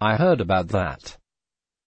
I heard about that.